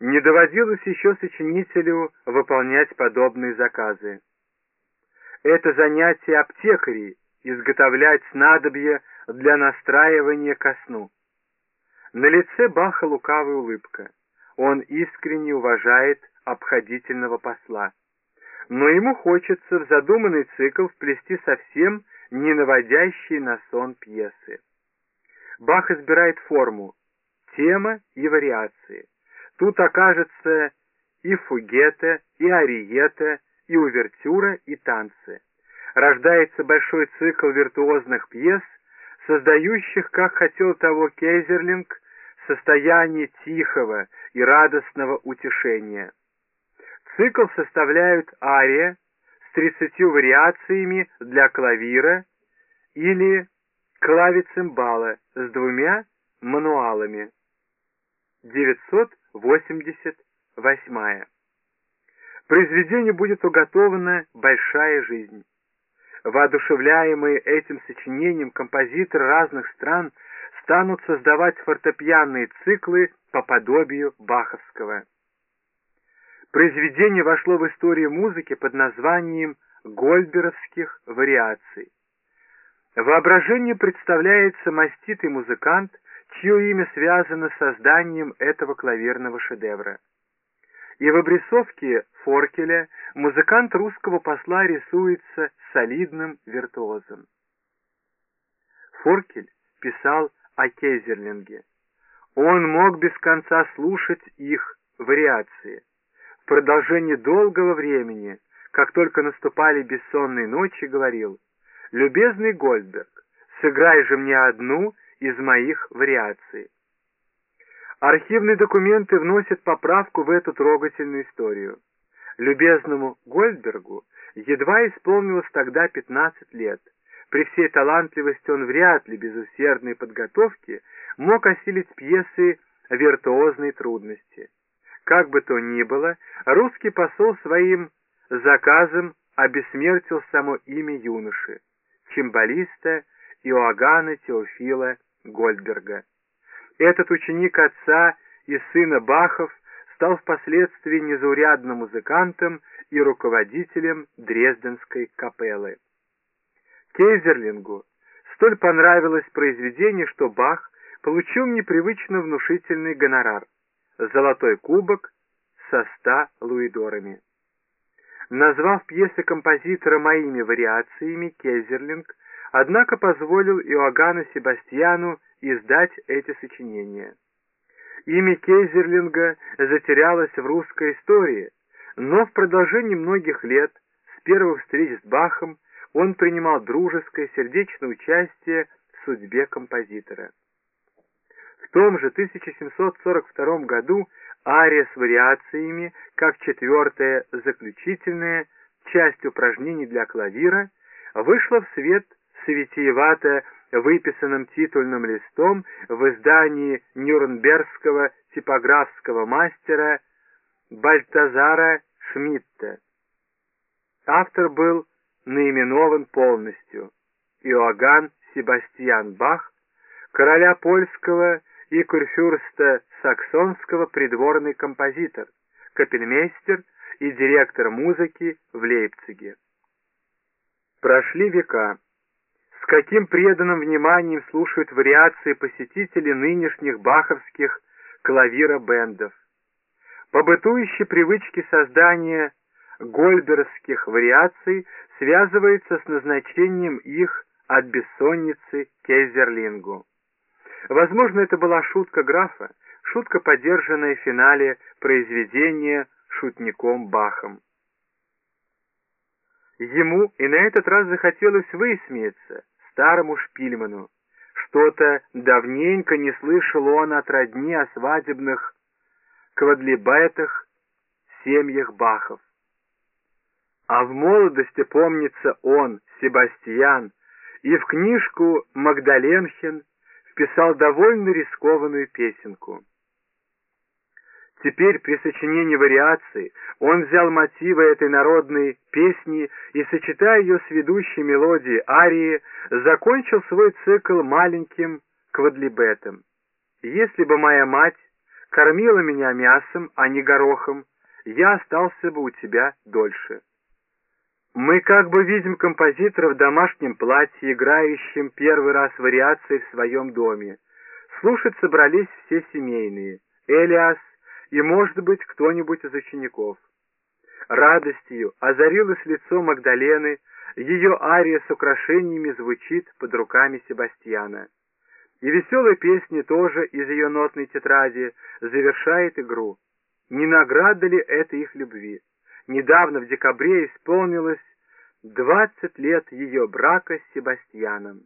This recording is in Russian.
Не доводилось еще сочинителю выполнять подобные заказы. Это занятие аптекарей — изготовлять снадобье для настраивания ко сну. На лице Баха лукавая улыбка. Он искренне уважает обходительного посла. Но ему хочется в задуманный цикл вплести совсем не наводящие на сон пьесы. Бах избирает форму, тема и вариации. Тут окажется и фугета, и ариета, и увертюра, и танцы. Рождается большой цикл виртуозных пьес, создающих, как хотел того Кейзерлинг, состояние тихого и радостного утешения. Цикл составляют ария с тридцатью вариациями для клавира или клавицимбала с двумя мануалами. 988. Произведению будет уготована большая жизнь. Воодушевляемые этим сочинением композиторы разных стран станут создавать фортепианные циклы по подобию баховского. Произведение вошло в историю музыки под названием «Гольберовских вариаций». Воображению представляется маститый музыкант, чье имя связано с созданием этого клавирного шедевра. И в обрисовке Форкеля музыкант русского посла рисуется солидным виртуозом. Форкель писал о Кейзерлинге. Он мог без конца слушать их вариации. В продолжении долгого времени, как только наступали бессонные ночи, говорил «Любезный Гольдберг, сыграй же мне одну из моих вариаций». Архивные документы вносят поправку в эту трогательную историю. Любезному Гольдбергу едва исполнилось тогда 15 лет. При всей талантливости он вряд ли без усердной подготовки мог осилить пьесы виртуозной трудности. Как бы то ни было, русский посол своим заказом обессмертил само имя юноши, чимбалиста Иоганна Теофила Гольдберга. Этот ученик отца и сына Бахов стал впоследствии незаурядным музыкантом и руководителем Дрезденской капеллы. Кейзерлингу столь понравилось произведение, что Бах получил непривычно внушительный гонорар – золотой кубок со ста луидорами. Назвав пьесы композитора моими вариациями, Кейзерлинг, однако позволил Иоганну Себастьяну издать эти сочинения. Имя Кейзерлинга затерялось в русской истории, но в продолжении многих лет, с первых встреч с Бахом, он принимал дружеское, сердечное участие в судьбе композитора. В том же 1742 году ария с вариациями, как четвертая заключительная часть упражнений для клавира, вышла в свет с витиевато выписанным титульным листом в издании нюрнбергского типографского мастера Бальтазара Шмидта. Автор был наименован полностью Иоганн Себастьян Бах, короля польского и курфюрста саксонского придворный композитор, капельмейстер и директор музыки в Лейпциге. Прошли века каким преданным вниманием слушают вариации посетители нынешних баховских клавира-бендов. По бытующей привычке создания гольберовских вариаций связывается с назначением их от бессонницы Кейзерлингу. Возможно, это была шутка графа, шутка, поддержанная в финале произведения шутником Бахом. Ему и на этот раз захотелось высмеяться, старому Шпильману. Что-то давненько не слышал он от родни о свадебных квадлибетах, семьях Бахов. А в молодости, помнится он, Себастьян, и в книжку Магдаленхен вписал довольно рискованную песенку. Теперь при сочинении вариации он взял мотивы этой народной песни и, сочетая ее с ведущей мелодией арии, закончил свой цикл маленьким квадлибетом. Если бы моя мать кормила меня мясом, а не горохом, я остался бы у тебя дольше. Мы как бы видим композитора в домашнем платье, играющем первый раз вариации в своем доме. Слушать собрались все семейные, Элиас и, может быть, кто-нибудь из учеников. Радостью озарилось лицо Магдалены, ее ария с украшениями звучит под руками Себастьяна. И веселая песня тоже из ее нотной тетради завершает игру. Не награда ли это их любви? Недавно, в декабре, исполнилось двадцать лет ее брака с Себастьяном.